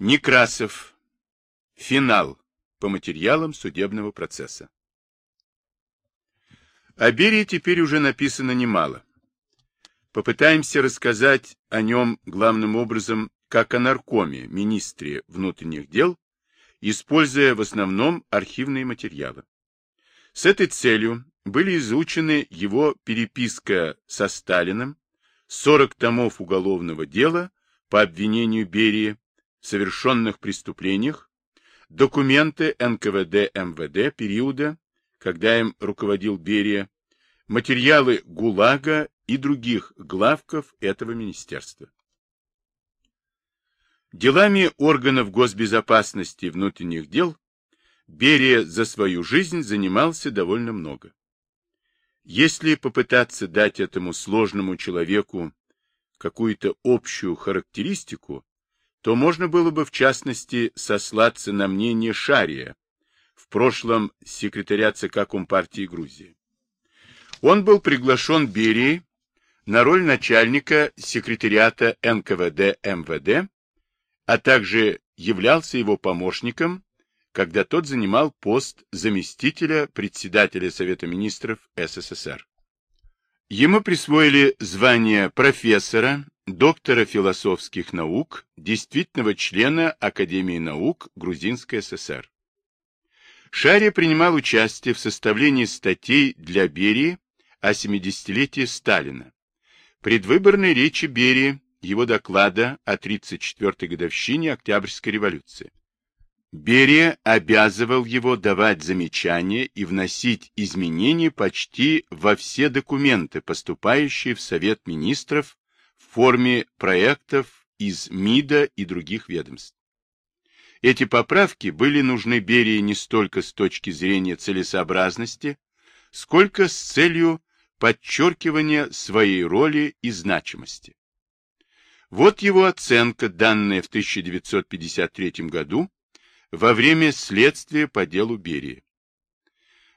Некрасов. Финал по материалам судебного процесса. О Берии теперь уже написано немало. Попытаемся рассказать о нем главным образом как о наркоме, министре внутренних дел, используя в основном архивные материалы. С этой целью были изучены его переписка со Сталиным, 40 томов уголовного дела по обвинению Берии совершенных преступлениях, документы НКВД МВД периода, когда им руководил Берия, материалы ГУЛАГа и других главков этого министерства. Делами органов госбезопасности и внутренних дел Берия за свою жизнь занимался довольно много. Если попытаться дать этому сложному человеку какую-то общую характеристику, то можно было бы в частности сослаться на мнение Шария, в прошлом секретаря ЦК Компартии Грузии. Он был приглашен Берией на роль начальника секретариата НКВД МВД, а также являлся его помощником когда тот занимал пост заместителя председателя Совета министров СССР. Ему присвоили звание профессора, доктора философских наук, действительного члена Академии наук Грузинской ССР. Шария принимал участие в составлении статей для Берии о 70-летии Сталина, предвыборной речи Берии, его доклада о 34-й годовщине Октябрьской революции. Берия обязывал его давать замечания и вносить изменения почти во все документы, поступающие в Совет министров форме проектов из МИДа и других ведомств. Эти поправки были нужны Берии не столько с точки зрения целесообразности, сколько с целью подчеркивания своей роли и значимости. Вот его оценка, данная в 1953 году, во время следствия по делу Берии.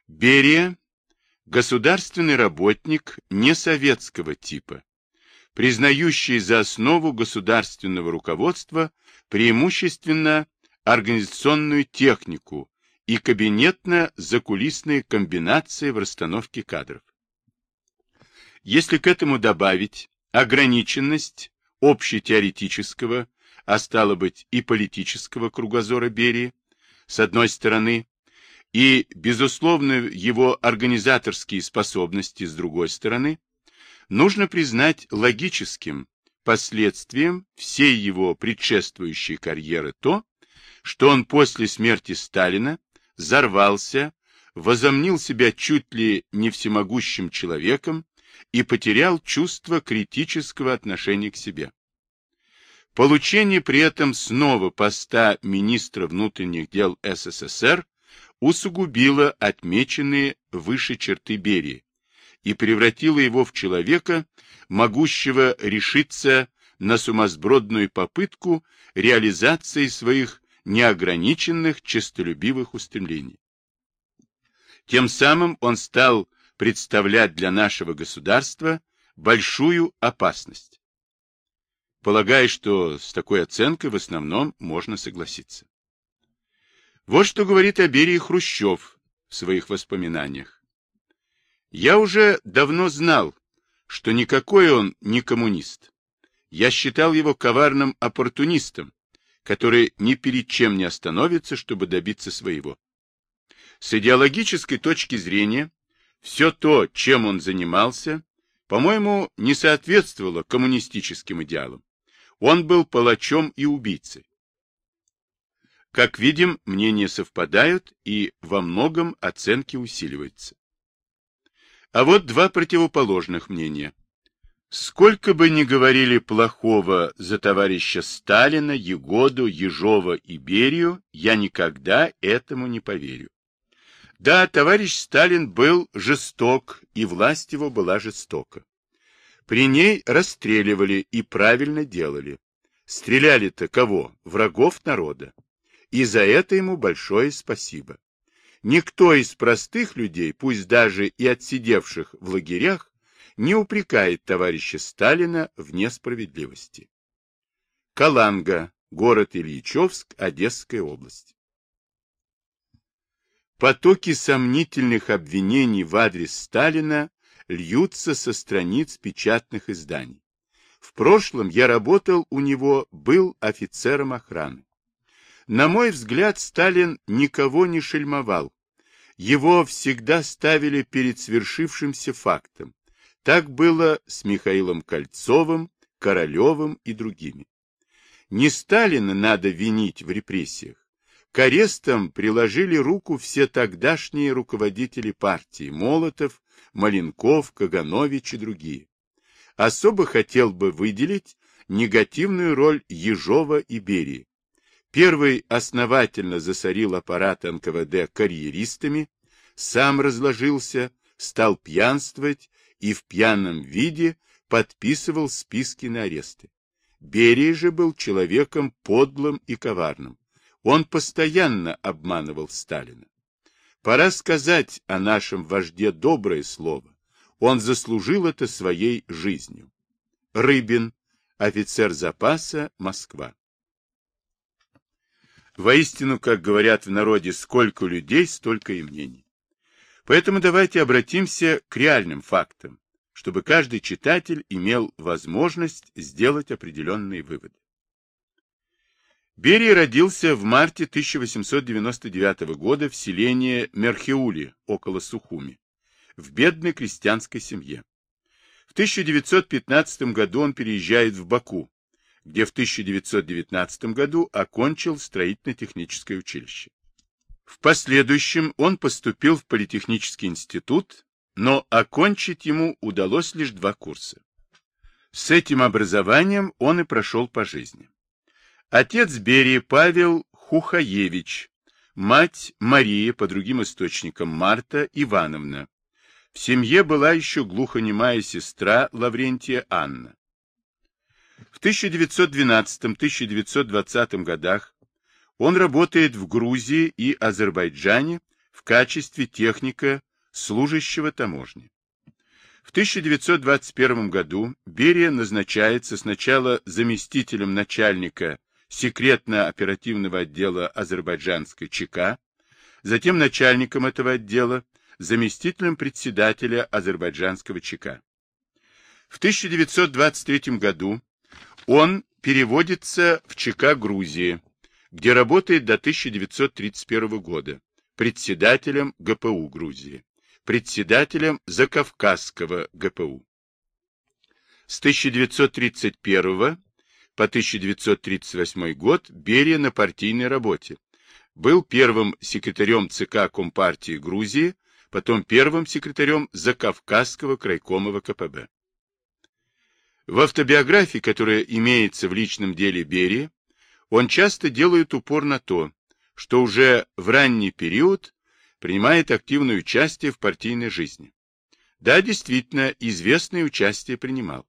Берия – государственный работник не советского типа, признающий за основу государственного руководства преимущественно организационную технику и кабинетно-закулисные комбинации в расстановке кадров. Если к этому добавить ограниченность общетеоретического а стало быть и политического кругозора Берии, с одной стороны, и, безусловно, его организаторские способности с другой стороны, нужно признать логическим последствием всей его предшествующей карьеры то, что он после смерти Сталина взорвался, возомнил себя чуть ли не всемогущим человеком и потерял чувство критического отношения к себе. Получение при этом снова поста министра внутренних дел СССР усугубило отмеченные выше черты Берии и превратило его в человека, могущего решиться на сумасбродную попытку реализации своих неограниченных честолюбивых устремлений. Тем самым он стал представлять для нашего государства большую опасность. Полагаю, что с такой оценкой в основном можно согласиться. Вот что говорит о Берии Хрущев в своих воспоминаниях. Я уже давно знал, что никакой он не коммунист. Я считал его коварным оппортунистом, который ни перед чем не остановится, чтобы добиться своего. С идеологической точки зрения, все то, чем он занимался, по-моему, не соответствовало коммунистическим идеалам. Он был палачом и убийцей. Как видим, мнения совпадают и во многом оценки усиливаются. А вот два противоположных мнения. Сколько бы ни говорили плохого за товарища Сталина, Егоду, Ежова и Берию, я никогда этому не поверю. Да, товарищ Сталин был жесток, и власть его была жестока. При ней расстреливали и правильно делали. Стреляли-то кого? Врагов народа. И за это ему большое спасибо. Никто из простых людей, пусть даже и отсидевших в лагерях, не упрекает товарища Сталина в несправедливости. Каланга. город Ильичевск, Одесская область. Потоки сомнительных обвинений в адрес Сталина льются со страниц печатных изданий. В прошлом я работал у него, был офицером охраны. На мой взгляд, Сталин никого не шельмовал. Его всегда ставили перед свершившимся фактом. Так было с Михаилом Кольцовым, Королевым и другими. Не Сталина надо винить в репрессиях. К арестам приложили руку все тогдашние руководители партии – Молотов, Маленков, Каганович и другие. Особо хотел бы выделить негативную роль Ежова и Берии. Первый основательно засорил аппарат НКВД карьеристами, сам разложился, стал пьянствовать и в пьяном виде подписывал списки на аресты. Берия же был человеком подлым и коварным. Он постоянно обманывал Сталина. Пора сказать о нашем вожде доброе слово. Он заслужил это своей жизнью. Рыбин, офицер запаса, Москва. Воистину, как говорят в народе, сколько людей, столько и мнений. Поэтому давайте обратимся к реальным фактам, чтобы каждый читатель имел возможность сделать определенные выводы. Берия родился в марте 1899 года в селении Мерхеули, около Сухуми, в бедной крестьянской семье. В 1915 году он переезжает в Баку, где в 1919 году окончил строительно-техническое училище. В последующем он поступил в Политехнический институт, но окончить ему удалось лишь два курса. С этим образованием он и прошел по жизни. Отец Берии Павел Хухаевич, мать Мария, по другим источникам Марта Ивановна. В семье была еще глухонемая сестра Лаврентия Анна. В 1912-1920 годах он работает в Грузии и Азербайджане в качестве техника, служащего таможни. В 1921 году Берия назначается сначала заместителем начальника секретно-оперативного отдела азербайджанской ЧК, затем начальником этого отдела, заместителем председателя азербайджанского ЧК. В 1923 году он переводится в ЧК Грузии, где работает до 1931 года, председателем ГПУ Грузии, председателем Закавказского ГПУ. С 1931 по 1938 год Берия на партийной работе. Был первым секретарем ЦК Компартии Грузии, потом первым секретарем Закавказского крайкома ВКПБ. В автобиографии, которая имеется в личном деле Берии, он часто делает упор на то, что уже в ранний период принимает активное участие в партийной жизни. Да, действительно, известное участие принимал.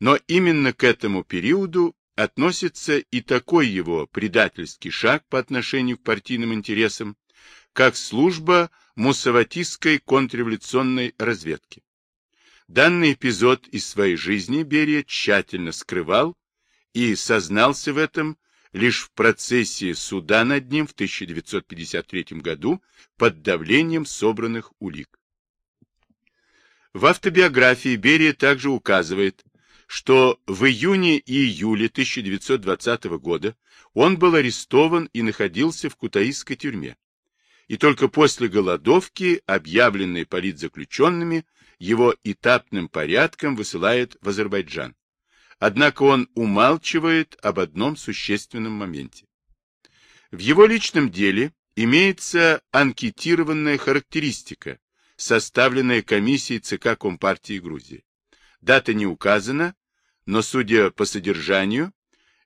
Но именно к этому периоду относится и такой его предательский шаг по отношению к партийным интересам, как служба муссаватистской контрреволюционной разведки. Данный эпизод из своей жизни Берия тщательно скрывал и сознался в этом лишь в процессе суда над ним в 1953 году под давлением собранных улик. В автобиографии Берия также указывает, что в июне и июле 1920 года он был арестован и находился в Кутаисской тюрьме. И только после голодовки, объявленной политзаключенными, его этапным порядком высылает в Азербайджан. Однако он умалчивает об одном существенном моменте. В его личном деле имеется анкетированная характеристика, составленная комиссией ЦК Компартии Грузии. Дата не указана, но, судя по содержанию,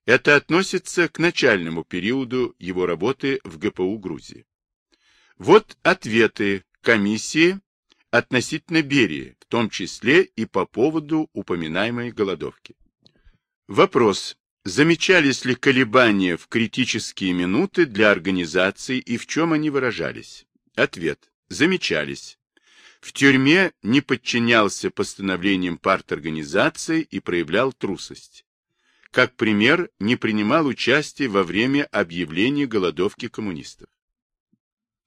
это относится к начальному периоду его работы в ГПУ Грузии. Вот ответы комиссии относительно Берии, в том числе и по поводу упоминаемой голодовки. Вопрос. Замечались ли колебания в критические минуты для организации и в чем они выражались? Ответ. Замечались. В тюрьме не подчинялся постановлениям парторганизации и проявлял трусость. как пример, не принимал участия во время объявления голодовки коммунистов.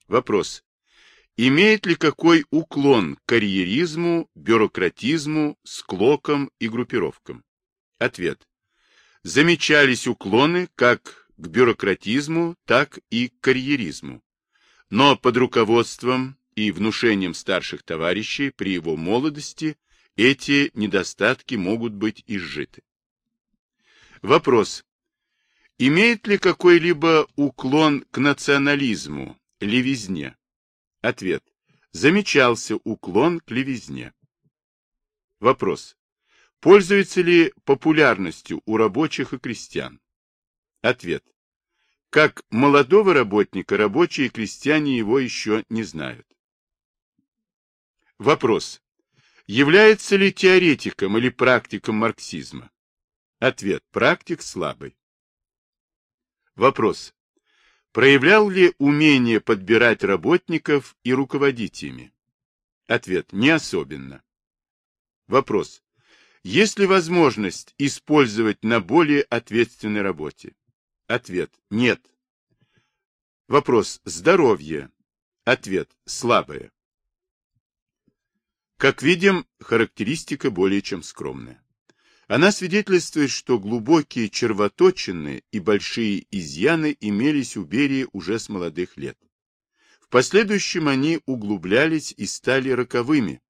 Вопрос. Имеет ли какой уклон к карьеризму, бюрократизму, склокам и группировкам? Ответ. Замечались уклоны как к бюрократизму, так и к карьеризму. Но под руководством и внушением старших товарищей при его молодости эти недостатки могут быть изжиты. Вопрос. Имеет ли какой-либо уклон к национализму, левизне? Ответ. Замечался уклон к левизне. Вопрос. Пользуется ли популярностью у рабочих и крестьян? Ответ. Как молодого работника рабочие и крестьяне его еще не знают. Вопрос. Является ли теоретиком или практиком марксизма? Ответ. Практик слабый. Вопрос. Проявлял ли умение подбирать работников и руководить ими? Ответ. Не особенно. Вопрос. Есть ли возможность использовать на более ответственной работе? Ответ. Нет. Вопрос. Здоровье. Ответ. Слабое. Как видим, характеристика более чем скромная. Она свидетельствует, что глубокие червоточины и большие изъяны имелись у Берии уже с молодых лет. В последующем они углублялись и стали роковыми,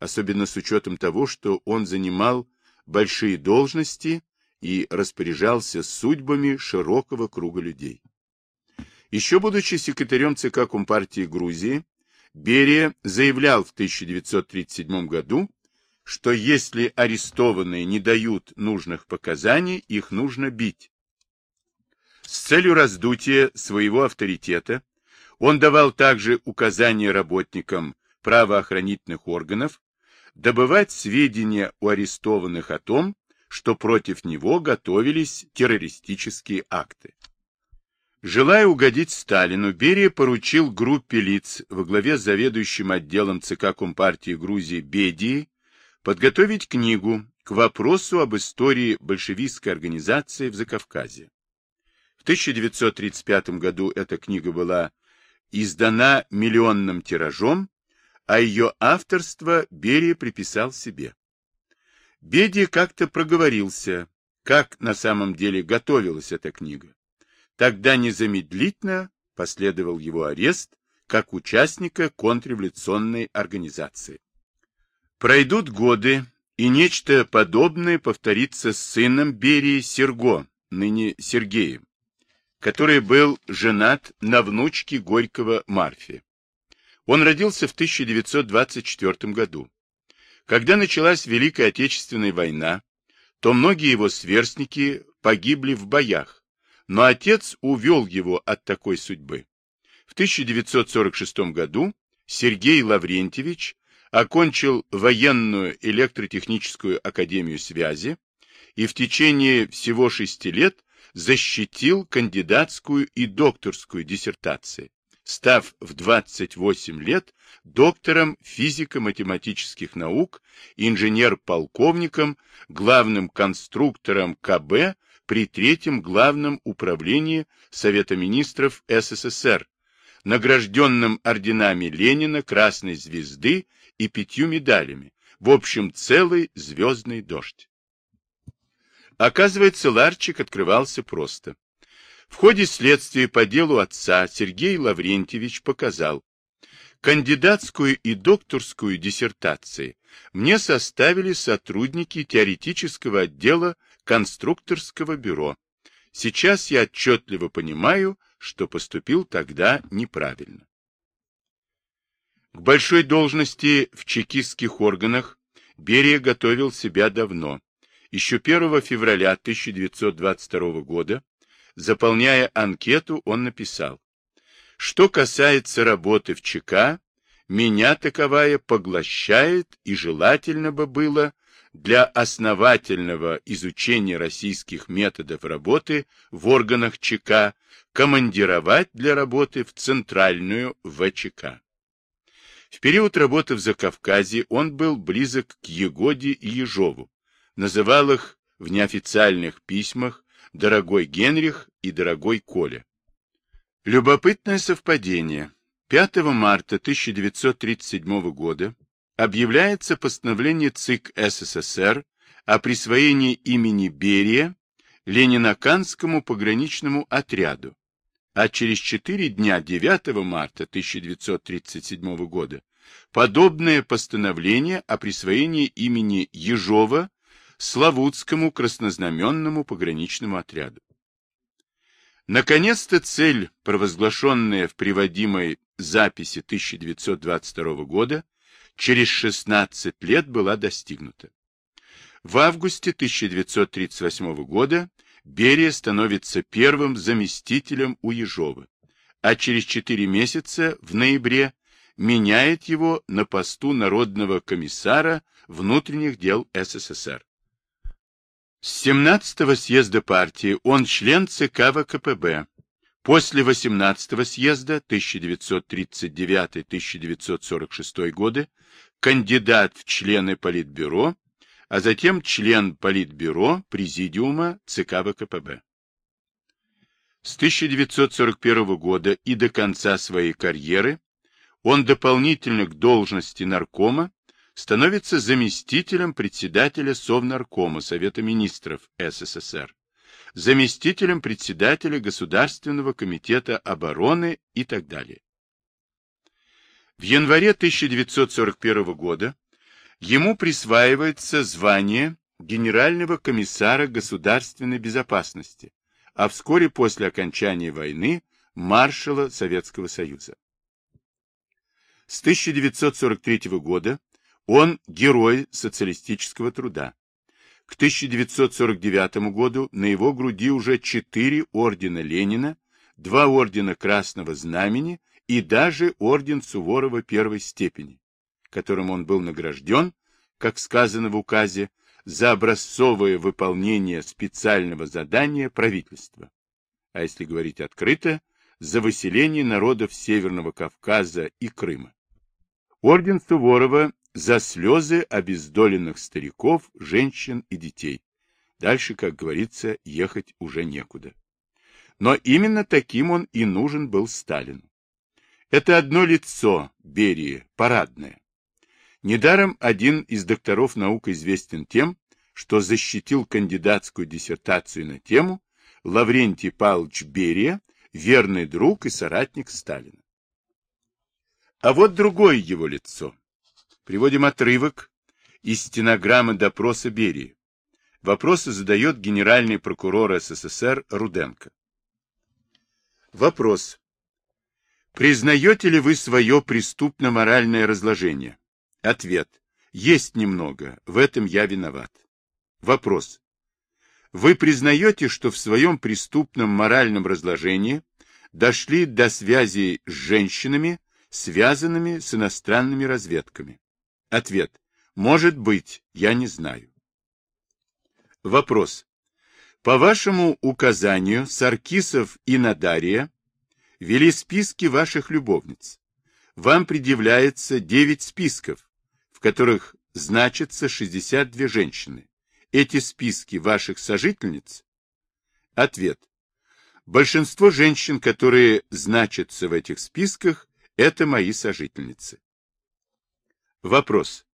особенно с учетом того, что он занимал большие должности и распоряжался судьбами широкого круга людей. Еще будучи секретарем ЦК Компартии Грузии, Берия заявлял в 1937 году, что если арестованные не дают нужных показаний, их нужно бить. С целью раздутия своего авторитета он давал также указания работникам правоохранительных органов добывать сведения у арестованных о том, что против него готовились террористические акты. Желая угодить Сталину, Берия поручил группе лиц во главе с заведующим отделом ЦК Компартии Грузии Бедии подготовить книгу к вопросу об истории большевистской организации в Закавказье. В 1935 году эта книга была издана миллионным тиражом, а ее авторство Берия приписал себе. Бедия как-то проговорился, как на самом деле готовилась эта книга. Тогда незамедлительно последовал его арест как участника контрреволюционной организации. Пройдут годы, и нечто подобное повторится с сыном Берии Серго, ныне Сергеем, который был женат на внучке Горького Марфе. Он родился в 1924 году. Когда началась Великая Отечественная война, то многие его сверстники погибли в боях, но отец увел его от такой судьбы. В 1946 году Сергей Лаврентьевич окончил военную электротехническую академию связи и в течение всего шести лет защитил кандидатскую и докторскую диссертации, став в 28 лет доктором физико-математических наук, инженер-полковником, главным конструктором КБ при Третьем Главном управлении Совета министров СССР, награжденным орденами Ленина, Красной Звезды и пятью медалями, в общем, целый звездный дождь. Оказывается, ларчик открывался просто. В ходе следствия по делу отца Сергей Лаврентьевич показал, кандидатскую и докторскую диссертации мне составили сотрудники теоретического отдела конструкторского бюро. Сейчас я отчетливо понимаю, что поступил тогда неправильно. К большой должности в чекистских органах Берия готовил себя давно. Еще 1 февраля 1922 года, заполняя анкету, он написал, «Что касается работы в ЧК, меня таковая поглощает и желательно бы было для основательного изучения российских методов работы в органах ЧК командировать для работы в Центральную ВЧК. В период работы в Закавказье он был близок к Егоде и Ежову, называл их в неофициальных письмах «Дорогой Генрих» и «Дорогой Коля». Любопытное совпадение. 5 марта 1937 года объявляется постановление ЦИК СССР о присвоении имени Берия Ленинаканскому пограничному отряду, а через четыре дня 9 марта 1937 года подобное постановление о присвоении имени Ежова Славутскому краснознаменному пограничному отряду. Наконец-то цель, провозглашенная в приводимой записи 1922 года, через 16 лет была достигнута. В августе 1938 года Берия становится первым заместителем у Ежова, а через 4 месяца, в ноябре, меняет его на посту Народного комиссара внутренних дел СССР. С 17-го съезда партии он член ЦК ВКПБ. После 18-го съезда 1939-1946 годы кандидат в члены Политбюро, а затем член Политбюро Президиума ЦК ВКПБ. С 1941 года и до конца своей карьеры он дополнительно к должности наркома становится заместителем председателя Совнаркома Совета министров СССР, заместителем председателя Государственного комитета обороны и так далее. В январе 1941 года ему присваивается звание генерального комиссара государственной безопасности, а вскоре после окончания войны маршала Советского Союза. С 1943 года он герой социалистического труда. К 1949 году на его груди уже четыре ордена Ленина, два ордена Красного Знамени и даже орден Суворова первой степени, которым он был награжден, как сказано в указе, за образцовое выполнение специального задания правительства. А если говорить открыто, за выселение народов Северного Кавказа и Крыма. Орден Суворова за слезы обездоленных стариков, женщин и детей. Дальше, как говорится, ехать уже некуда. Но именно таким он и нужен был Сталину. Это одно лицо Берии, парадное. Недаром один из докторов наук известен тем, что защитил кандидатскую диссертацию на тему Лаврентий Павлович Берия, верный друг и соратник Сталина. А вот другое его лицо. Приводим отрывок из стенограммы допроса Берии. Вопросы задает генеральный прокурор СССР Руденко. Вопрос. Признаете ли вы свое преступно-моральное разложение? Ответ. Есть немного, в этом я виноват. Вопрос. Вы признаете, что в своем преступном моральном разложении дошли до связи с женщинами, связанными с иностранными разведками? Ответ. Может быть, я не знаю. Вопрос. По вашему указанию Саркисов и Надария вели списки ваших любовниц. Вам предъявляется 9 списков, в которых значатся 62 женщины. Эти списки ваших сожительниц? Ответ. Большинство женщин, которые значатся в этих списках, это мои сожительницы. Вопрос.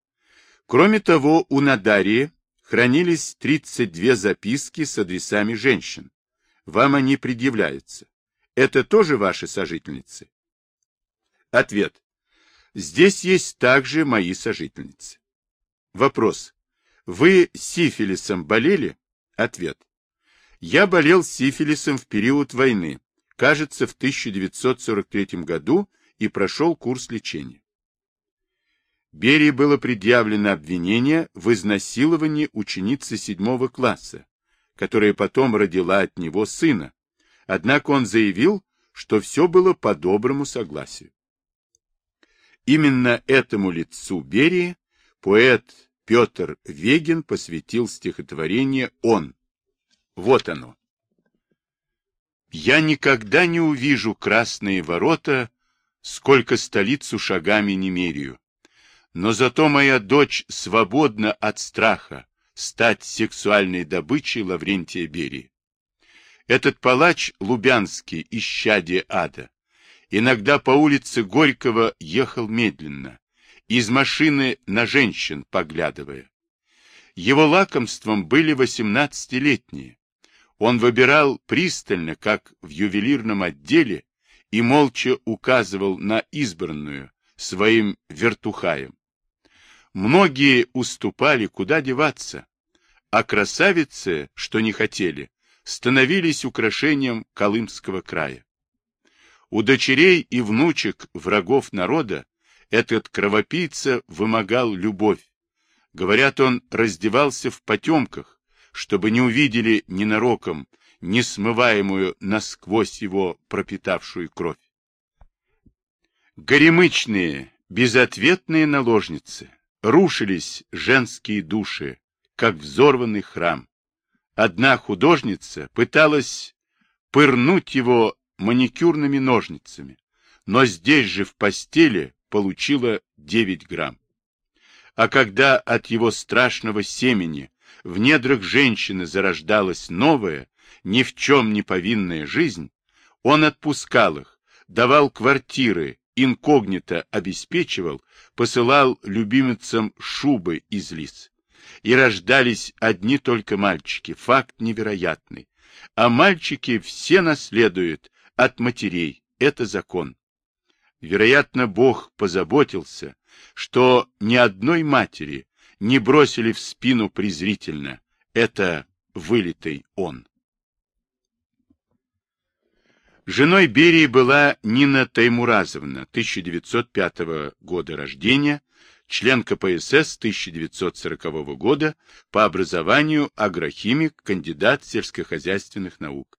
Кроме того, у Надарии хранились 32 записки с адресами женщин. Вам они предъявляются. Это тоже ваши сожительницы? Ответ. Здесь есть также мои сожительницы. Вопрос. Вы сифилисом болели? Ответ. Я болел сифилисом в период войны, кажется, в 1943 году и прошел курс лечения. Берии было предъявлено обвинение в изнасиловании ученицы седьмого класса, которая потом родила от него сына. Однако он заявил, что все было по доброму согласию. Именно этому лицу Берии поэт Петр Вегин посвятил стихотворение «Он». Вот оно. «Я никогда не увижу красные ворота, сколько столицу шагами не меряю, но зато моя дочь свободна от страха, стать сексуальной добычей Лаврентия Берии. Этот палач Лубянский, исчадие ада, иногда по улице Горького ехал медленно, из машины на женщин поглядывая. Его лакомством были восемнадцатилетние. Он выбирал пристально, как в ювелирном отделе, и молча указывал на избранную своим вертухаем. Многие уступали, куда деваться, а красавицы, что не хотели, становились украшением Колымского края. У дочерей и внучек врагов народа этот кровопийца вымогал любовь. Говорят, он раздевался в потемках, чтобы не увидели ненароком несмываемую насквозь его пропитавшую кровь. Горемычные, безответные наложницы, рушились женские души, как взорванный храм. Одна художница пыталась пырнуть его маникюрными ножницами, но здесь же в постели получила 9 грамм. А когда от его страшного семени в недрах женщины зарождалась новая, ни в чем не повинная жизнь, он отпускал их, давал квартиры, инкогнито обеспечивал, посылал любимицам шубы из лис. И рождались одни только мальчики, факт невероятный. А мальчики все наследуют от матерей, это закон. Вероятно, Бог позаботился, что ни одной матери не бросили в спину презрительно. Это вылитый он. Женой Берии была Нина Таймуразовна, 1905 года рождения, член КПСС 1940 года, по образованию агрохимик, кандидат сельскохозяйственных наук.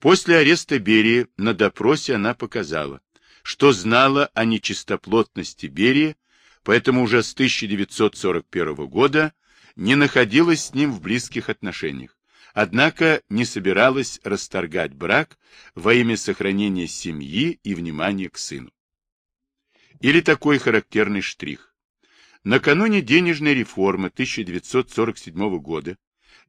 После ареста Берии на допросе она показала, что знала о нечистоплотности Берии, поэтому уже с 1941 года не находилась с ним в близких отношениях однако не собиралась расторгать брак во имя сохранения семьи и внимания к сыну. Или такой характерный штрих. Накануне денежной реформы 1947 года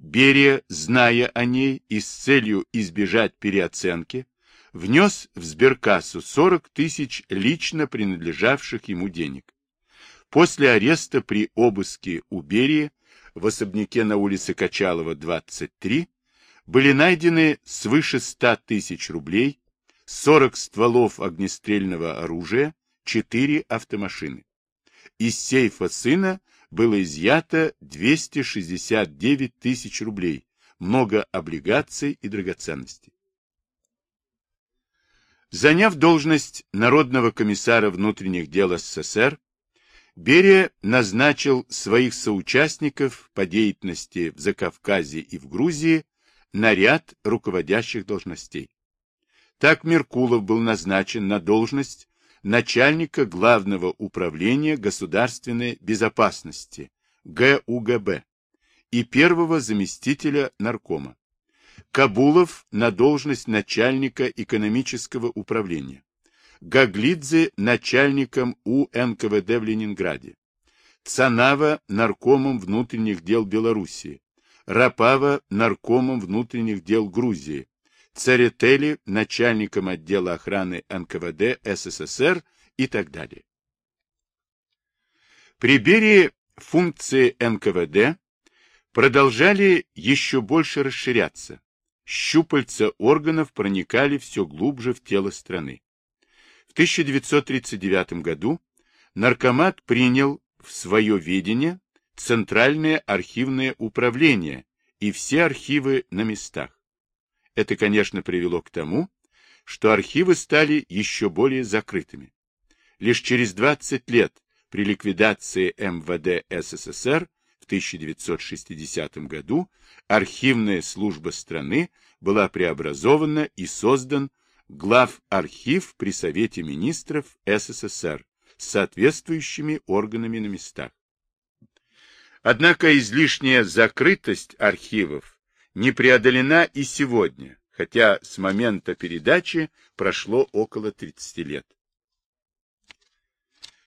Берия, зная о ней и с целью избежать переоценки, внес в сберкассу 40 тысяч лично принадлежавших ему денег. После ареста при обыске у Берии в особняке на улице Качалова, 23, были найдены свыше 100 тысяч рублей, 40 стволов огнестрельного оружия, 4 автомашины. Из сейфа сына было изъято 269 тысяч рублей, много облигаций и драгоценностей. Заняв должность Народного комиссара внутренних дел СССР, Берия назначил своих соучастников по деятельности в Закавказье и в Грузии на ряд руководящих должностей. Так Меркулов был назначен на должность начальника Главного управления государственной безопасности ГУГБ и первого заместителя наркома. Кабулов на должность начальника экономического управления. Гаглидзе начальником УНКВД в Ленинграде, Цанава наркомом внутренних дел Белоруссии, Рапава наркомом внутренних дел Грузии, Царетели начальником отдела охраны НКВД СССР и так далее. При Берии функции НКВД продолжали еще больше расширяться. Щупальца органов проникали все глубже в тело страны. В 1939 году наркомат принял в свое ведение Центральное архивное управление и все архивы на местах. Это, конечно, привело к тому, что архивы стали еще более закрытыми. Лишь через 20 лет при ликвидации МВД СССР в 1960 году архивная служба страны была преобразована и создан глав архив при Совете министров СССР с соответствующими органами на местах. Однако излишняя закрытость архивов не преодолена и сегодня, хотя с момента передачи прошло около 30 лет.